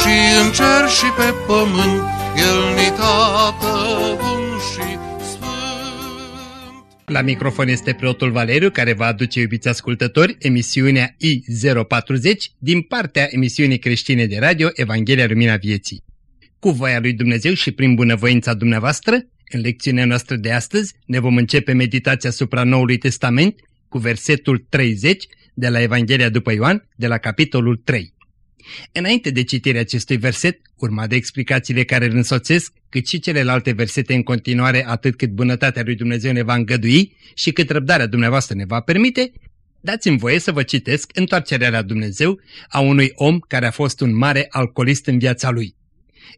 și în cer și pe pământ, El ni tată bun și sfânt. La microfon este preotul Valeriu care va aduce, iubiți ascultători, emisiunea I040 din partea emisiunii creștine de radio Evanghelia Lumina Vieții. Cu voia lui Dumnezeu și prin bunăvoința dumneavoastră, în lecțiunea noastră de astăzi ne vom începe meditația asupra Noului Testament cu versetul 30 de la Evanghelia după Ioan, de la capitolul 3. Înainte de citirea acestui verset, urma de explicațiile care îl însoțesc, cât și celelalte versete în continuare, atât cât bunătatea lui Dumnezeu ne va îngădui și cât răbdarea dumneavoastră ne va permite, dați-mi voie să vă citesc întoarcerea la Dumnezeu a unui om care a fost un mare alcoolist în viața lui.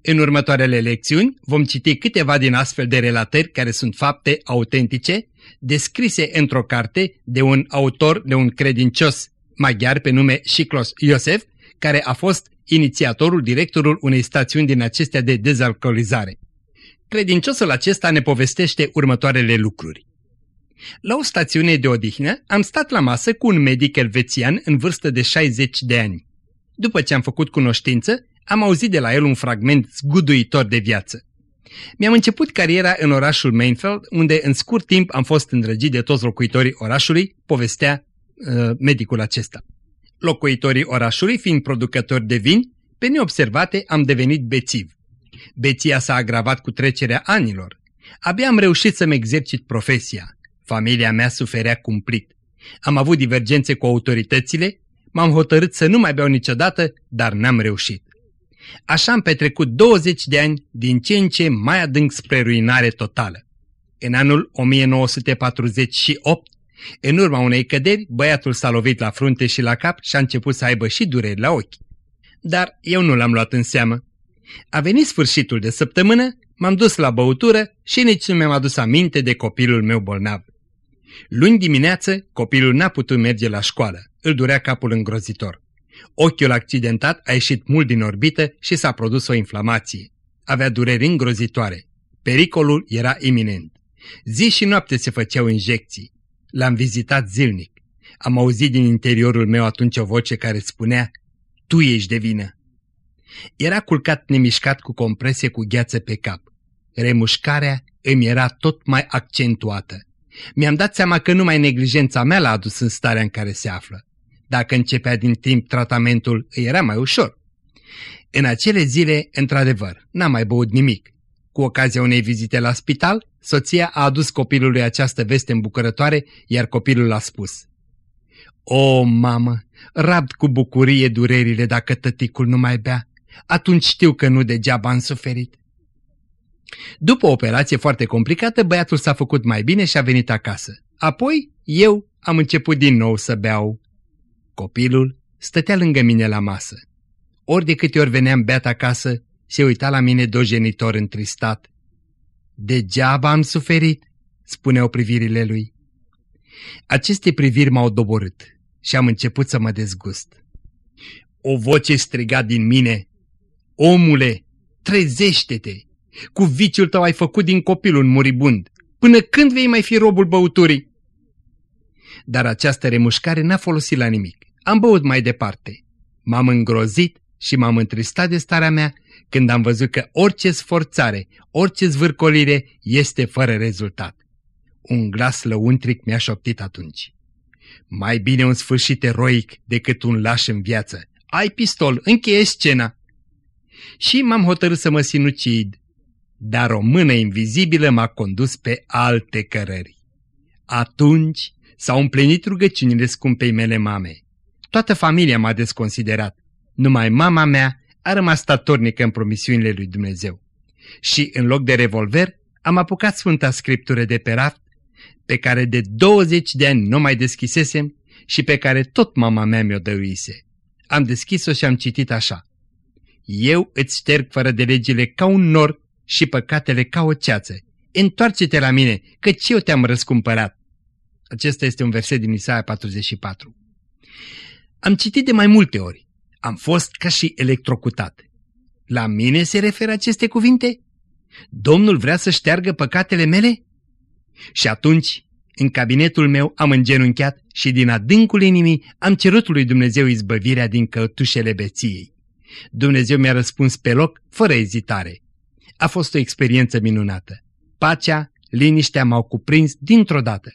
În următoarele lecțiuni vom citi câteva din astfel de relatări care sunt fapte autentice, descrise într-o carte de un autor, de un credincios maghiar pe nume Shiklos Iosef, care a fost inițiatorul, directorul unei stațiuni din acestea de dezalcoolizare. Credinciosul acesta ne povestește următoarele lucruri. La o stațiune de odihnă am stat la masă cu un medic elvețian în vârstă de 60 de ani. După ce am făcut cunoștință, am auzit de la el un fragment zguduitor de viață. Mi-am început cariera în orașul Mainfeld, unde în scurt timp am fost îndrăgit de toți locuitorii orașului, povestea uh, medicul acesta. Locuitorii orașului, fiind producători de vin, pe neobservate am devenit bețiv. Beția s-a agravat cu trecerea anilor. Abia am reușit să-mi exercit profesia. Familia mea suferea cumplit. Am avut divergențe cu autoritățile, m-am hotărât să nu mai beau niciodată, dar n-am reușit. Așa am petrecut 20 de ani din ce în ce mai adânc spre ruinare totală. În anul 1948, în urma unei căderi, băiatul s-a lovit la frunte și la cap și a început să aibă și dureri la ochi. Dar eu nu l-am luat în seamă. A venit sfârșitul de săptămână, m-am dus la băutură și nici nu mi-am adus aminte de copilul meu bolnav. Luni dimineață, copilul n-a putut merge la școală. Îl durea capul îngrozitor. Ochiul accidentat a ieșit mult din orbită și s-a produs o inflamație. Avea dureri îngrozitoare. Pericolul era iminent. Zi și noapte se făceau injecții. L-am vizitat zilnic. Am auzit din interiorul meu atunci o voce care spunea, Tu ești de vină. Era culcat nemișcat cu comprese cu gheață pe cap. Remușcarea îmi era tot mai accentuată. Mi-am dat seama că numai neglijența mea l-a adus în starea în care se află. Dacă începea din timp tratamentul, îi era mai ușor. În acele zile, într-adevăr, n-am mai băut nimic. Cu ocazia unei vizite la spital, soția a adus copilului această veste îmbucurătoare, iar copilul a spus O, mamă, rabd cu bucurie durerile dacă tăticul nu mai bea. Atunci știu că nu degeaba am suferit. După o operație foarte complicată, băiatul s-a făcut mai bine și a venit acasă. Apoi, eu am început din nou să beau. Copilul stătea lângă mine la masă. Ori de câte ori veneam beat acasă, se uita la mine dojenitor întristat. Degeaba am suferit, spuneau privirile lui. Aceste priviri m-au doborât și am început să mă dezgust. O voce striga din mine, Omule, trezește-te! Cu viciul tău ai făcut din copil un muribund. Până când vei mai fi robul băuturii? Dar această remușcare n-a folosit la nimic. Am băut mai departe. M-am îngrozit și m-am întristat de starea mea când am văzut că orice sforțare, orice zvârcolire este fără rezultat. Un glas lăuntric mi-a șoptit atunci. Mai bine un sfârșit eroic decât un laș în viață. Ai pistol, încheie scena! Și m-am hotărât să mă sinucid, dar o mână invizibilă m-a condus pe alte cărări. Atunci s-au împlinit rugăciunile scumpei mele mame. Toată familia m-a desconsiderat. Numai mama mea a rămas statornică în promisiunile lui Dumnezeu. Și în loc de revolver, am apucat Sfânta Scriptură de pe raft, pe care de 20 de ani nu mai deschisesem și pe care tot mama mea mi-o dăruise. Am deschis-o și am citit așa. Eu îți șterg fără de legile ca un nor și păcatele ca o ceață. Întoarce-te la mine, căci eu te-am răscumpărat. Acesta este un verset din Isaia 44. Am citit de mai multe ori. Am fost ca și electrocutat. La mine se referă aceste cuvinte? Domnul vrea să șteargă păcatele mele? Și atunci, în cabinetul meu am îngenunchiat și din adâncul inimii am cerut lui Dumnezeu izbăvirea din cătușele beției. Dumnezeu mi-a răspuns pe loc, fără ezitare. A fost o experiență minunată. Pacea, liniștea m-au cuprins dintr-o dată.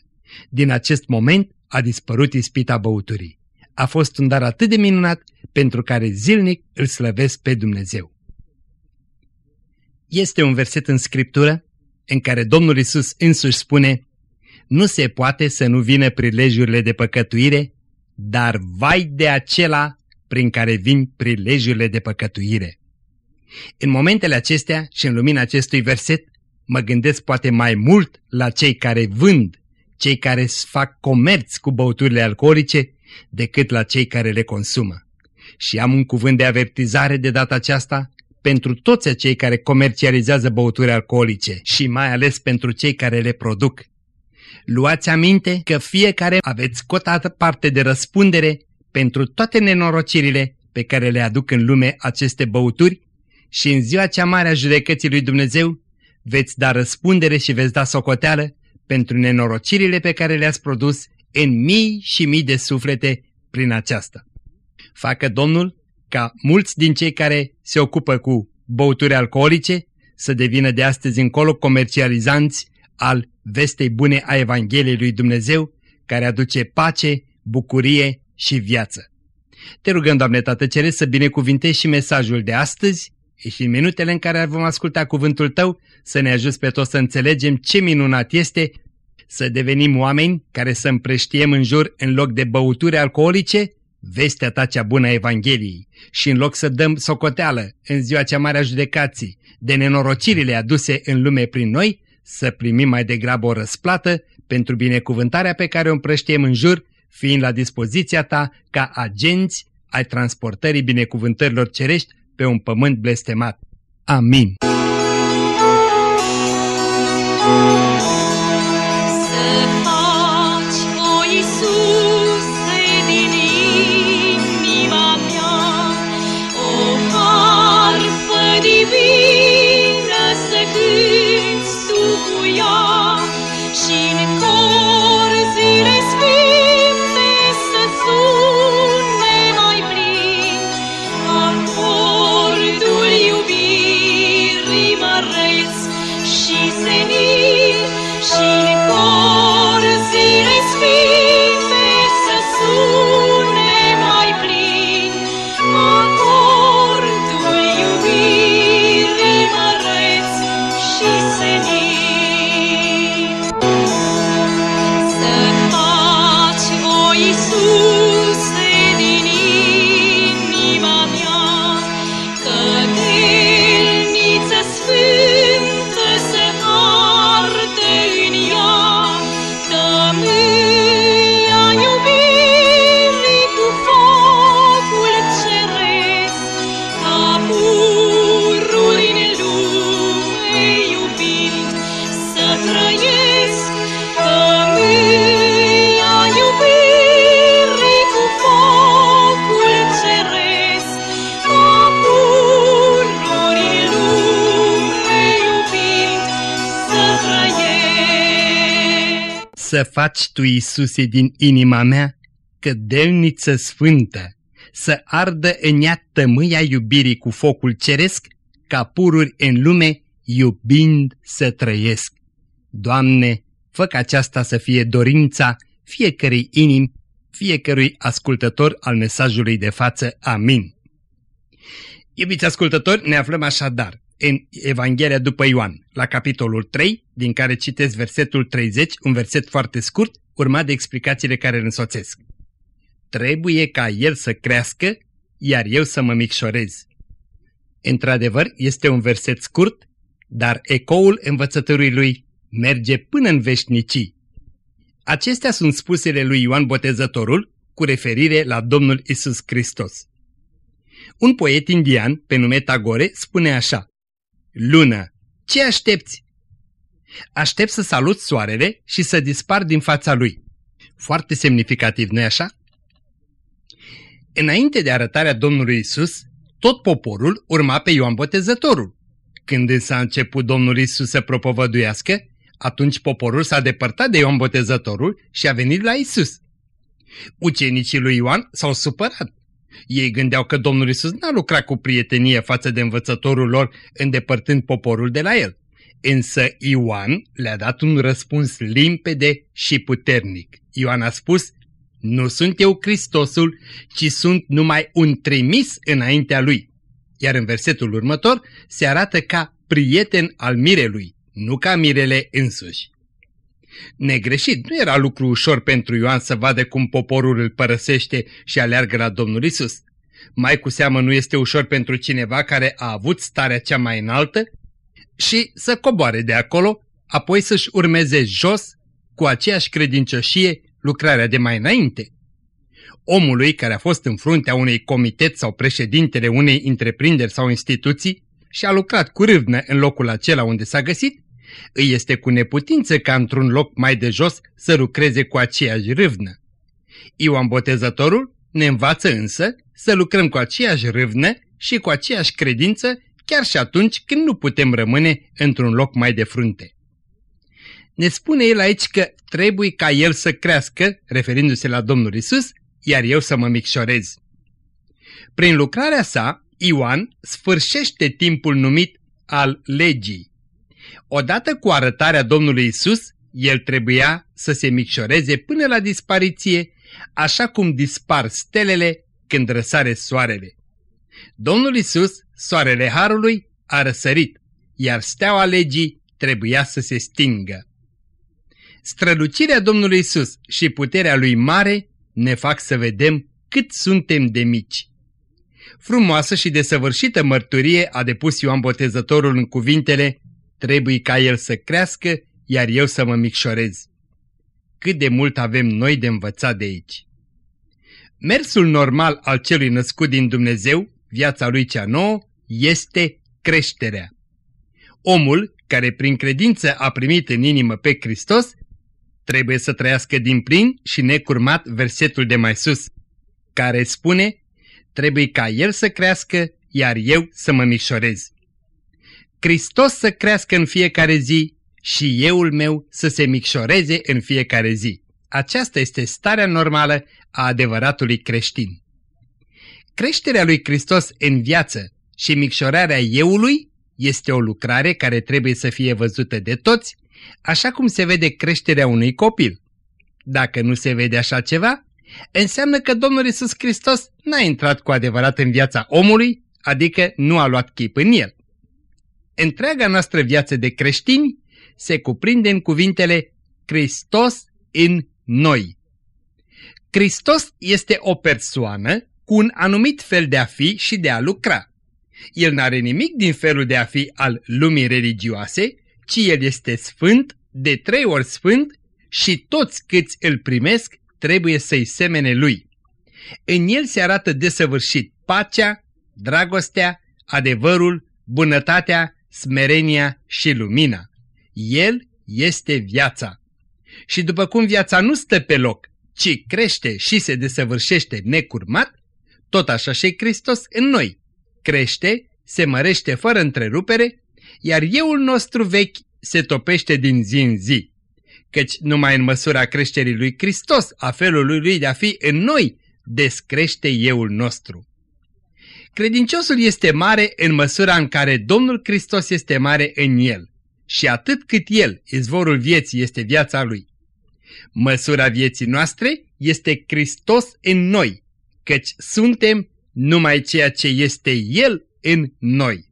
Din acest moment a dispărut ispita băuturii. A fost un dar atât de minunat pentru care zilnic îl slăvesc pe Dumnezeu. Este un verset în Scriptură în care Domnul Isus însuși spune Nu se poate să nu vină prilejurile de păcătuire, dar vai de acela prin care vin prilejurile de păcătuire. În momentele acestea și în lumina acestui verset, mă gândesc poate mai mult la cei care vând, cei care fac comerț cu băuturile alcoolice, decât la cei care le consumă. Și am un cuvânt de avertizare de data aceasta pentru toți cei care comercializează băuturi alcoolice și mai ales pentru cei care le produc. Luați aminte că fiecare aveți cotată parte de răspundere pentru toate nenorocirile pe care le aduc în lume aceste băuturi și în ziua cea mare a judecății lui Dumnezeu veți da răspundere și veți da socoteală pentru nenorocirile pe care le-ați produs în mii și mii de suflete prin aceasta. Facă Domnul ca mulți din cei care se ocupă cu băuturi alcoolice să devină de astăzi încolo comercializanți al vestei bune a Evangheliei lui Dumnezeu, care aduce pace, bucurie și viață. Te rugăm, Doamne Tată Ceresc, să binecuvintezi și mesajul de astăzi și în minutele în care vom asculta cuvântul Tău, să ne ajuți pe toți să înțelegem ce minunat este să devenim oameni care să împrăștiem în jur în loc de băuturi alcoolice, vestea ta cea bună a Evangheliei și în loc să dăm socoteală în ziua cea mare a judecații de nenorocirile aduse în lume prin noi, să primim mai degrabă o răsplată pentru binecuvântarea pe care o împrăștiem în jur, fiind la dispoziția ta ca agenți ai transportării binecuvântărilor cerești pe un pământ blestemat. Amin. Să faci Tu, Iisuse, din inima mea cădelniță sfântă, să ardă în ea tămâia iubirii cu focul ceresc, ca pururi în lume, iubind să trăiesc. Doamne, fă ca aceasta să fie dorința fiecărei inimi, fiecărui ascultător al mesajului de față. Amin. Iubiți ascultători, ne aflăm așadar în Evanghelia după Ioan, la capitolul 3, din care citesc versetul 30, un verset foarte scurt, urmat de explicațiile care îl însoțesc. Trebuie ca el să crească, iar eu să mă micșorez. Într-adevăr, este un verset scurt, dar ecoul învățătorului lui merge până în veșnicii. Acestea sunt spusele lui Ioan Botezătorul cu referire la Domnul Isus Hristos. Un poet indian, pe nume Tagore, spune așa Lună, ce aștepți? Aștept să salut soarele și să dispar din fața lui. Foarte semnificativ, nu-i așa? Înainte de arătarea Domnului Isus, tot poporul urma pe Ioan Botezătorul. Când însă a început Domnul Isus să propovăduiască, atunci poporul s-a depărtat de Ioan Botezătorul și a venit la Isus. Ucenicii lui Ioan s-au supărat. Ei gândeau că Domnul Isus n-a lucrat cu prietenie față de învățătorul lor, îndepărtând poporul de la el. Însă Ioan le-a dat un răspuns limpede și puternic. Ioan a spus, nu sunt eu Hristosul, ci sunt numai un trimis înaintea lui. Iar în versetul următor se arată ca prieten al mirelui, nu ca mirele însuși. Negreșit, nu era lucru ușor pentru Ioan să vadă cum poporul îl părăsește și aleargă la Domnul Isus. Mai cu seamă nu este ușor pentru cineva care a avut starea cea mai înaltă și să coboare de acolo, apoi să-și urmeze jos, cu aceeași credincioșie, lucrarea de mai înainte. Omului care a fost în fruntea unui comitet sau președintele unei întreprinderi sau instituții și a lucrat cu râvnă în locul acela unde s-a găsit, îi este cu neputință ca într-un loc mai de jos să lucreze cu aceeași râvnă. Ioan Botezătorul ne învață însă să lucrăm cu aceeași râvnă și cu aceeași credință chiar și atunci când nu putem rămâne într-un loc mai de frunte. Ne spune el aici că trebuie ca el să crească, referindu-se la Domnul Isus, iar eu să mă micșorez. Prin lucrarea sa, Ioan sfârșește timpul numit al legii. Odată cu arătarea Domnului Isus, el trebuia să se micșoreze până la dispariție, așa cum dispar stelele când răsare soarele. Domnul Isus, soarele Harului, a răsărit, iar steaua legii trebuia să se stingă. Strălucirea Domnului Isus și puterea Lui mare ne fac să vedem cât suntem de mici. Frumoasă și desăvârșită mărturie a depus Ioan Botezătorul în cuvintele Trebuie ca el să crească, iar eu să mă micșorez. Cât de mult avem noi de învățat de aici. Mersul normal al celui născut din Dumnezeu, viața lui cea nouă, este creșterea. Omul, care prin credință a primit în inimă pe Hristos, trebuie să trăiască din plin și necurmat versetul de mai sus, care spune, trebuie ca el să crească, iar eu să mă mișorez. Hristos să crească în fiecare zi și euul meu să se micșoreze în fiecare zi. Aceasta este starea normală a adevăratului creștin. Creșterea lui Hristos în viață și micșorarea euului este o lucrare care trebuie să fie văzută de toți, așa cum se vede creșterea unui copil. Dacă nu se vede așa ceva, înseamnă că Domnul Isus Hristos n-a intrat cu adevărat în viața omului, adică nu a luat chip în el. Întreaga noastră viață de creștini se cuprinde în cuvintele Hristos în noi. Hristos este o persoană cu un anumit fel de a fi și de a lucra. El n-are nimic din felul de a fi al lumii religioase, ci el este sfânt, de trei ori sfânt și toți câți îl primesc trebuie să-i semene lui. În el se arată desăvârșit pacea, dragostea, adevărul, bunătatea, smerenia și lumina. El este viața. Și după cum viața nu stă pe loc, ci crește și se desăvârșește necurmat, tot așa și Hristos în noi. Crește, se mărește fără întrerupere, iar euul nostru vechi se topește din zi în zi. Căci numai în măsura creșterii lui Hristos, a felului lui de a fi în noi, descrește euul nostru. Credinciosul este mare în măsura în care Domnul Hristos este mare în el și atât cât el, izvorul vieții, este viața lui. Măsura vieții noastre este Hristos în noi, căci suntem numai ceea ce este El în noi.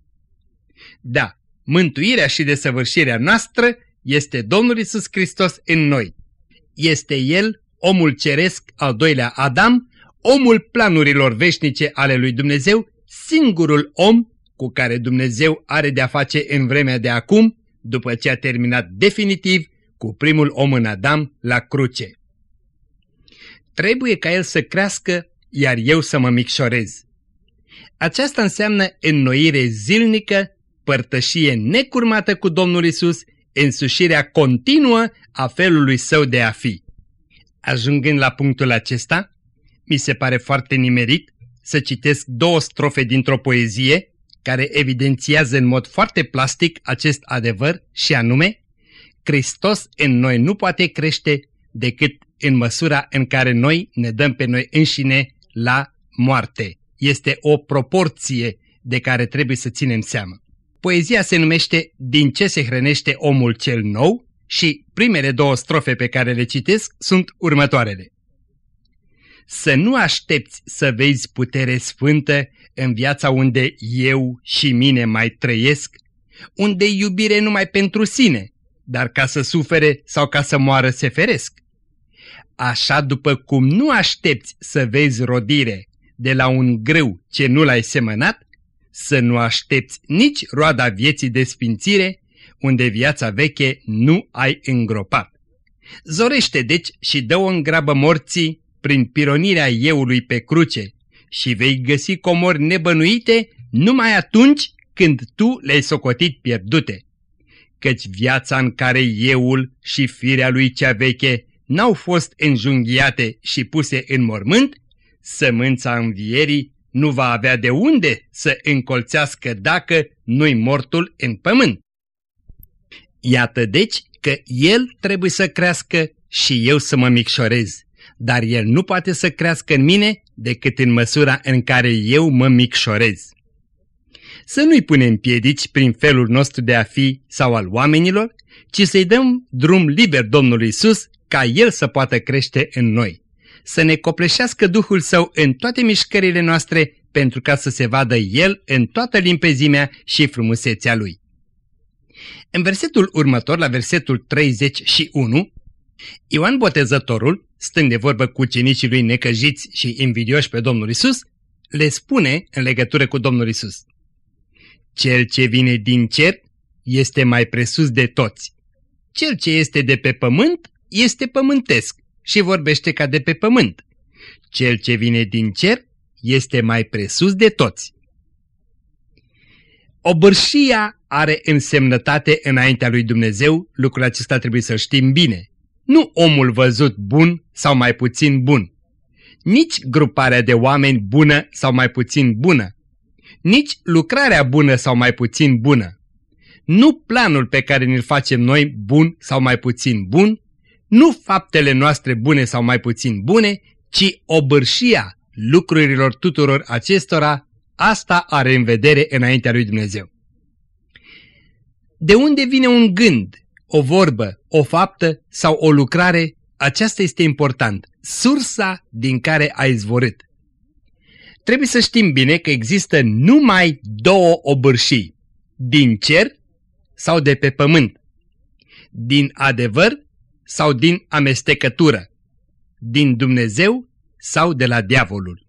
Da, mântuirea și desăvârșirea noastră este Domnul Isus Hristos în noi. Este El, omul ceresc, al doilea Adam, omul planurilor veșnice ale lui Dumnezeu, singurul om cu care Dumnezeu are de-a face în vremea de acum, după ce a terminat definitiv cu primul om în Adam la cruce. Trebuie ca el să crească, iar eu să mă micșorez. Aceasta înseamnă înnoire zilnică, părtășie necurmată cu Domnul Isus, însușirea continuă a felului său de a fi. Ajungând la punctul acesta, mi se pare foarte nimerit să citesc două strofe dintr-o poezie care evidențiază în mod foarte plastic acest adevăr și anume Hristos în noi nu poate crește decât în măsura în care noi ne dăm pe noi înșine la moarte. Este o proporție de care trebuie să ținem seama. Poezia se numește Din ce se hrănește omul cel nou și primele două strofe pe care le citesc sunt următoarele. Să nu aștepți să vezi putere sfântă în viața unde eu și mine mai trăiesc, unde iubire numai pentru sine, dar ca să sufere sau ca să moară se feresc. Așa după cum nu aștepți să vezi rodire de la un grâu ce nu l-ai semănat, să nu aștepți nici roada vieții de sfințire, unde viața veche nu ai îngropat. Zorește deci și dă-o în grabă morții prin pironirea euului pe cruce și vei găsi comori nebănuite numai atunci când tu le-ai socotit pierdute. Căci viața în care euul și firea lui cea veche n-au fost înjunghiate și puse în mormânt, sămânța învierii nu va avea de unde să încolțească dacă nu-i mortul în pământ. Iată deci că el trebuie să crească și eu să mă micșorez, dar el nu poate să crească în mine decât în măsura în care eu mă micșorez. Să nu-i punem piedici prin felul nostru de a fi sau al oamenilor, ci să-i dăm drum liber Domnului Isus ca El să poată crește în noi. Să ne copleșească Duhul Său în toate mișcările noastre pentru ca să se vadă El în toată limpezimea și frumusețea Lui. În versetul următor, la versetul 31, Ioan Botezătorul, stând de vorbă cu cenicii lui necăjiți și invidioși pe Domnul Isus, le spune în legătură cu Domnul Isus. Cel ce vine din cer este mai presus de toți. Cel ce este de pe pământ este pământesc și vorbește ca de pe pământ. Cel ce vine din cer este mai presus de toți. Obârșia are însemnătate înaintea lui Dumnezeu, lucrul acesta trebuie să știm bine. Nu omul văzut bun sau mai puțin bun. Nici gruparea de oameni bună sau mai puțin bună. Nici lucrarea bună sau mai puțin bună. Nu planul pe care ne-l facem noi bun sau mai puțin bun, nu faptele noastre bune sau mai puțin bune, ci obârșia lucrurilor tuturor acestora, asta are în vedere înaintea lui Dumnezeu. De unde vine un gând, o vorbă, o faptă sau o lucrare, aceasta este important, sursa din care a izvorât. Trebuie să știm bine că există numai două obârșii, din cer sau de pe pământ, din adevăr sau din amestecătură, din Dumnezeu sau de la diavolul.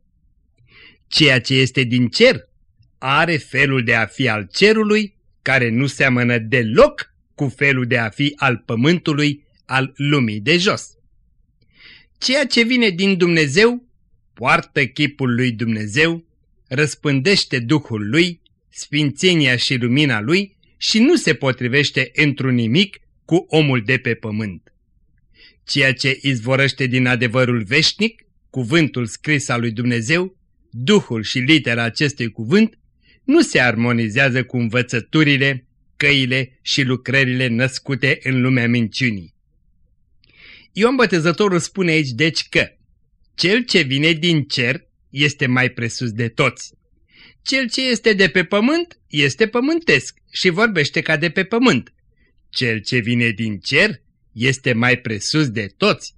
Ceea ce este din cer are felul de a fi al cerului, care nu seamănă deloc cu felul de a fi al pământului, al lumii de jos. Ceea ce vine din Dumnezeu poartă chipul lui Dumnezeu, răspândește Duhul lui, sfințenia și lumina lui și nu se potrivește într-un nimic cu omul de pe pământ. Ceea ce izvorăște din adevărul veșnic, cuvântul scris al lui Dumnezeu, Duhul și litera acestui cuvânt, nu se armonizează cu învățăturile, căile și lucrările născute în lumea minciunii. Ioan Bătezătorul spune aici deci că cel ce vine din cer este mai presus de toți. Cel ce este de pe pământ este pământesc și vorbește ca de pe pământ. Cel ce vine din cer este mai presus de toți.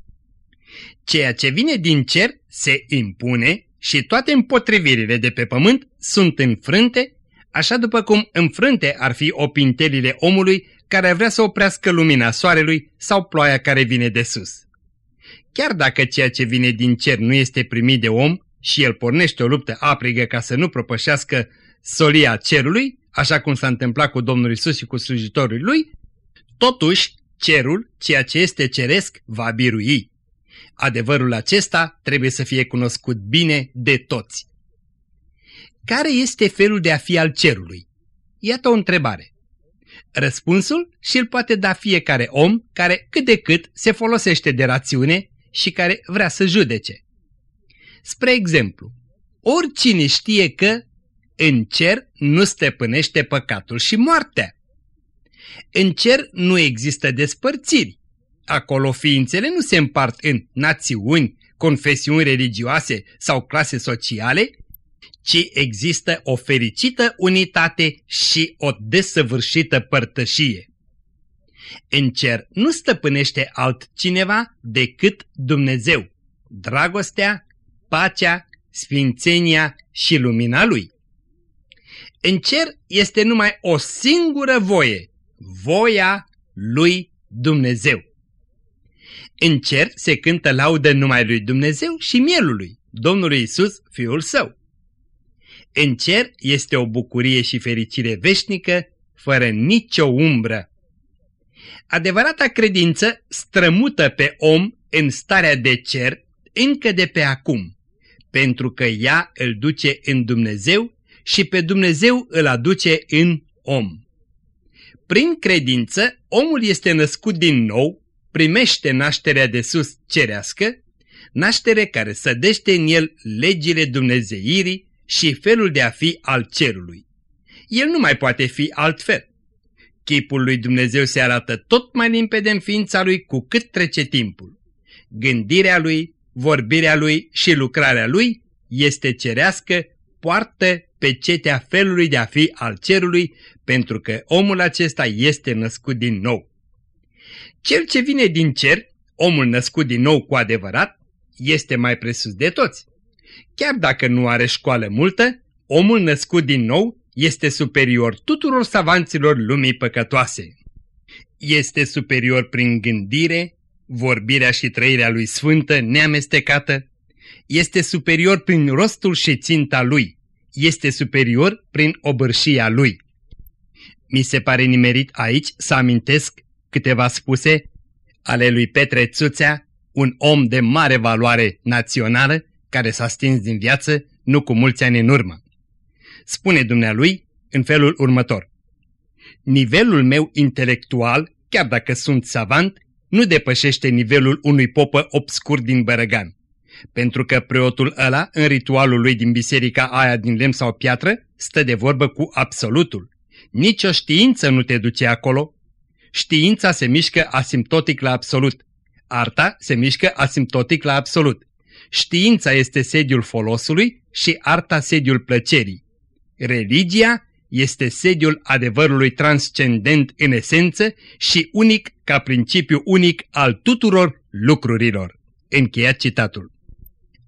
Ceea ce vine din cer se impune și toate împotrivirile de pe pământ sunt înfrânte, așa după cum înfrânte ar fi opintelile omului care vrea să oprească lumina soarelui sau ploaia care vine de sus. Chiar dacă ceea ce vine din cer nu este primit de om și el pornește o luptă aprigă ca să nu propășească solia cerului, așa cum s-a întâmplat cu Domnul Isus și cu slujitorul lui, totuși cerul, ceea ce este ceresc, va birui. Adevărul acesta trebuie să fie cunoscut bine de toți. Care este felul de a fi al cerului? Iată o întrebare. Răspunsul și-l poate da fiecare om care cât de cât se folosește de rațiune și care vrea să judece. Spre exemplu, oricine știe că în cer nu stăpânește păcatul și moartea. În cer nu există despărțiri. Acolo ființele nu se împart în națiuni, confesiuni religioase sau clase sociale, ci există o fericită unitate și o desăvârșită părtășie. În cer nu stăpânește altcineva decât Dumnezeu, dragostea, pacea, sfințenia și lumina Lui. În cer este numai o singură voie, voia lui Dumnezeu. În cer se cântă laudă numai lui Dumnezeu și mielului, Domnului Isus, Fiul Său. În cer este o bucurie și fericire veșnică, fără nicio umbră. Adevărata credință strămută pe om în starea de cer încă de pe acum, pentru că ea îl duce în Dumnezeu și pe Dumnezeu îl aduce în om. Prin credință, omul este născut din nou, primește nașterea de sus cerească, naștere care sădește în el legile dumnezeirii și felul de a fi al cerului. El nu mai poate fi altfel. Chipul lui Dumnezeu se arată tot mai limpede în ființa lui cu cât trece timpul. Gândirea lui, vorbirea lui și lucrarea lui este cerească, poartă pe cetea felului de a fi al cerului, pentru că omul acesta este născut din nou. Cel ce vine din cer, omul născut din nou cu adevărat, este mai presus de toți. Chiar dacă nu are școală multă, omul născut din nou este superior tuturor savanților lumii păcătoase. Este superior prin gândire, vorbirea și trăirea lui sfântă, neamestecată. Este superior prin rostul și ținta lui. Este superior prin obârșia lui. Mi se pare nimerit aici să amintesc câteva spuse ale lui Petre Țuțea, un om de mare valoare națională, care s-a stins din viață nu cu mulți ani în urmă. Spune dumnealui în felul următor. Nivelul meu intelectual, chiar dacă sunt savant, nu depășește nivelul unui popă obscur din Bărăgan. Pentru că preotul ăla, în ritualul lui din biserica aia din lemn sau piatră, stă de vorbă cu absolutul. Nici o știință nu te duce acolo. Știința se mișcă asimptotic la absolut. Arta se mișcă asimptotic la absolut. Știința este sediul folosului și arta sediul plăcerii. Religia este sediul adevărului transcendent în esență și unic ca principiu unic al tuturor lucrurilor. Încheiat citatul.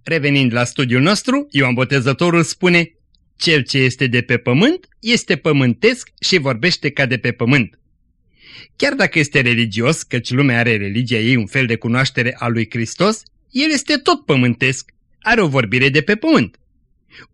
Revenind la studiul nostru, Ioan Botezătorul spune Cel ce este de pe pământ este pământesc și vorbește ca de pe pământ. Chiar dacă este religios, căci lumea are religia ei un fel de cunoaștere a lui Hristos, el este tot pământesc, are o vorbire de pe pământ.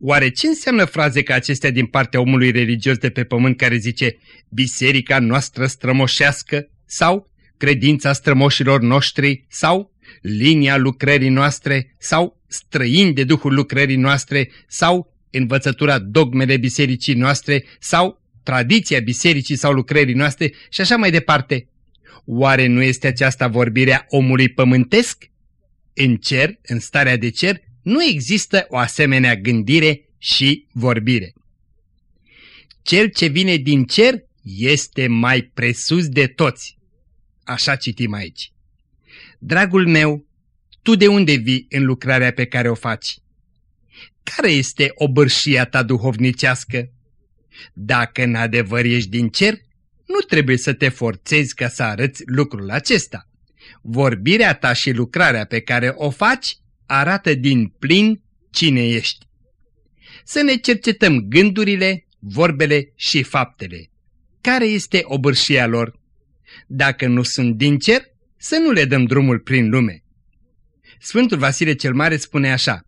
Oare ce înseamnă fraze ca acestea din partea omului religios de pe pământ care zice Biserica noastră strămoșească sau credința strămoșilor noștri sau linia lucrării noastre sau străini de Duhul lucrării noastre sau învățătura dogmele bisericii noastre sau tradiția bisericii sau lucrării noastre și așa mai departe. Oare nu este aceasta vorbirea omului pământesc? În cer, în starea de cer, nu există o asemenea gândire și vorbire. Cel ce vine din cer este mai presus de toți. Așa citim aici. Dragul meu, tu de unde vii în lucrarea pe care o faci? Care este obârșia ta duhovnicească? Dacă în adevăr ești din cer, nu trebuie să te forțezi ca să arăți lucrul acesta. Vorbirea ta și lucrarea pe care o faci arată din plin cine ești. Să ne cercetăm gândurile, vorbele și faptele. Care este obârșia lor? Dacă nu sunt din cer, să nu le dăm drumul prin lume. Sfântul Vasile cel Mare spune așa,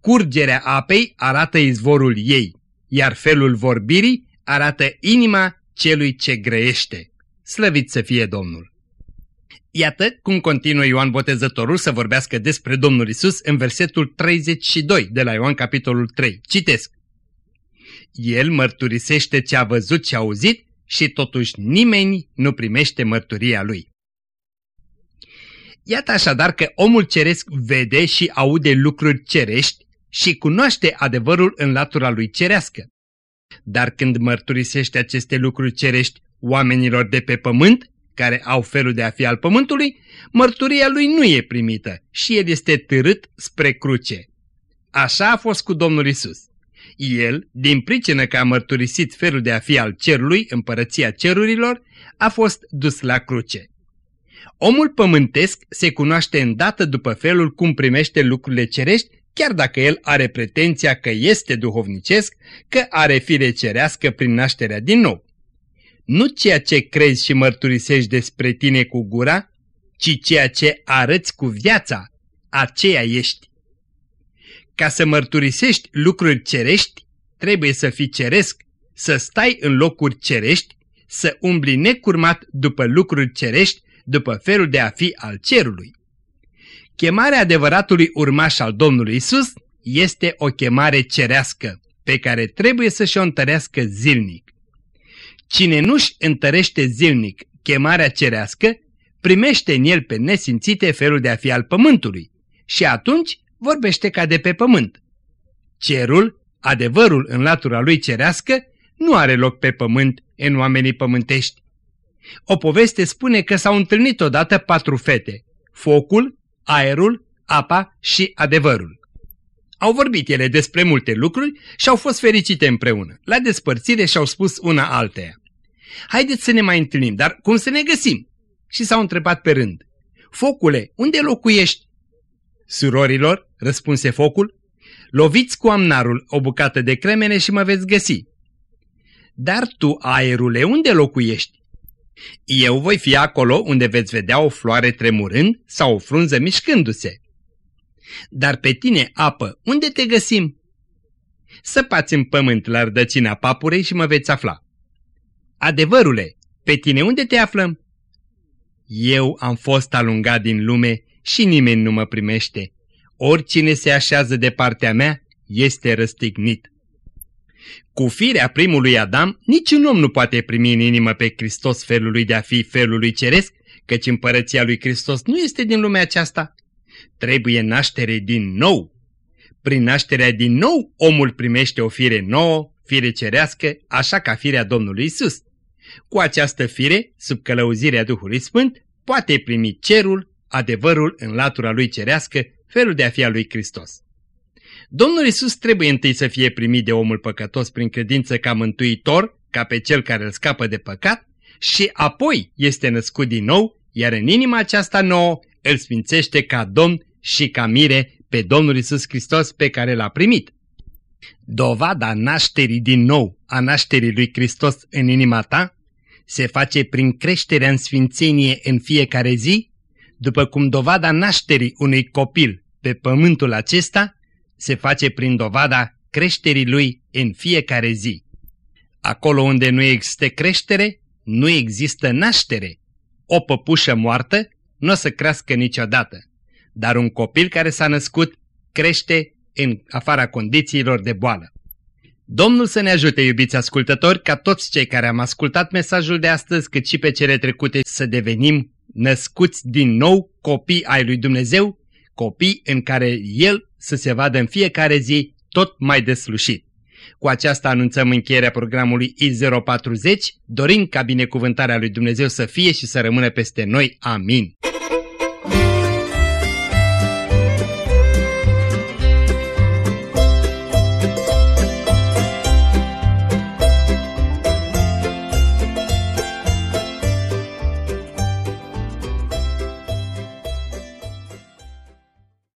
curgerea apei arată izvorul ei, iar felul vorbirii arată inima celui ce grăiește. Slăvit să fie Domnul! Iată cum continuă Ioan Botezătorul să vorbească despre Domnul Isus în versetul 32 de la Ioan capitolul 3. Citesc. El mărturisește ce a văzut și auzit și totuși nimeni nu primește mărturia lui. Iată așadar că omul ceresc vede și aude lucruri cerești și cunoaște adevărul în latura lui cerească. Dar când mărturisește aceste lucruri cerești oamenilor de pe pământ, care au felul de a fi al pământului, mărturia lui nu e primită și el este târât spre cruce. Așa a fost cu Domnul Isus. El, din pricină că a mărturisit felul de a fi al cerului, împărăția cerurilor, a fost dus la cruce. Omul pământesc se cunoaște îndată după felul cum primește lucrurile cerești, chiar dacă el are pretenția că este duhovnicesc, că are fire cerească prin nașterea din nou. Nu ceea ce crezi și mărturisești despre tine cu gura, ci ceea ce arăți cu viața, aceea ești. Ca să mărturisești lucruri cerești, trebuie să fii ceresc, să stai în locuri cerești, să umbli necurmat după lucruri cerești, după felul de a fi al cerului. Chemarea adevăratului urmaș al Domnului Isus este o chemare cerească, pe care trebuie să și-o întărească zilnic. Cine nu-și întărește zilnic chemarea cerească, primește în el pe nesimțite felul de a fi al pământului și atunci vorbește ca de pe pământ. Cerul, adevărul în latura lui cerească, nu are loc pe pământ în oamenii pământești. O poveste spune că s-au întâlnit odată patru fete, focul, aerul, apa și adevărul. Au vorbit ele despre multe lucruri și au fost fericite împreună. La despărțire și-au spus una alteia. Haideți să ne mai întâlnim, dar cum să ne găsim? Și s-au întrebat pe rând. Focule, unde locuiești? Surorilor, răspunse focul, loviți cu amnarul o bucată de cremene și mă veți găsi. Dar tu, aerule, unde locuiești? Eu voi fi acolo unde veți vedea o floare tremurând sau o frunză mișcându-se. Dar pe tine, apă, unde te găsim? Săpați în pământ la rădăcina papurei și mă veți afla. Adevărule, pe tine unde te aflăm? Eu am fost alungat din lume și nimeni nu mă primește. Oricine se așează de partea mea este răstignit. Cu firea primului Adam, niciun om nu poate primi în inimă pe Hristos felul lui de a fi felul lui ceresc, căci împărăția lui Hristos nu este din lumea aceasta. Trebuie naștere din nou. Prin nașterea din nou, omul primește o fire nouă, fire cerească, așa ca firea Domnului Isus. Cu această fire, sub călăuzirea Duhului Sfânt, poate primi cerul, adevărul în latura lui cerească, felul de a fi al lui Hristos. Domnul Isus trebuie întâi să fie primit de omul păcătos prin credință ca mântuitor, ca pe cel care îl scapă de păcat, și apoi este născut din nou, iar în inima aceasta nouă îl sfințește ca Domn și ca mire pe Domnul Isus Hristos pe care l-a primit. Dovada nașterii din nou a nașterii lui Hristos în inima ta se face prin creșterea în sfințenie în fiecare zi, după cum dovada nașterii unui copil pe pământul acesta se face prin dovada creșterii lui în fiecare zi. Acolo unde nu există creștere, nu există naștere. O păpușă moartă nu o să crească niciodată, dar un copil care s-a născut crește în afara condițiilor de boală. Domnul să ne ajute, iubiți ascultători, ca toți cei care am ascultat mesajul de astăzi, cât și pe cele trecute, să devenim născuți din nou copii ai lui Dumnezeu, copii în care El să se vadă în fiecare zi tot mai deslușit. Cu aceasta anunțăm încheierea programului I040, dorind ca binecuvântarea lui Dumnezeu să fie și să rămână peste noi. Amin.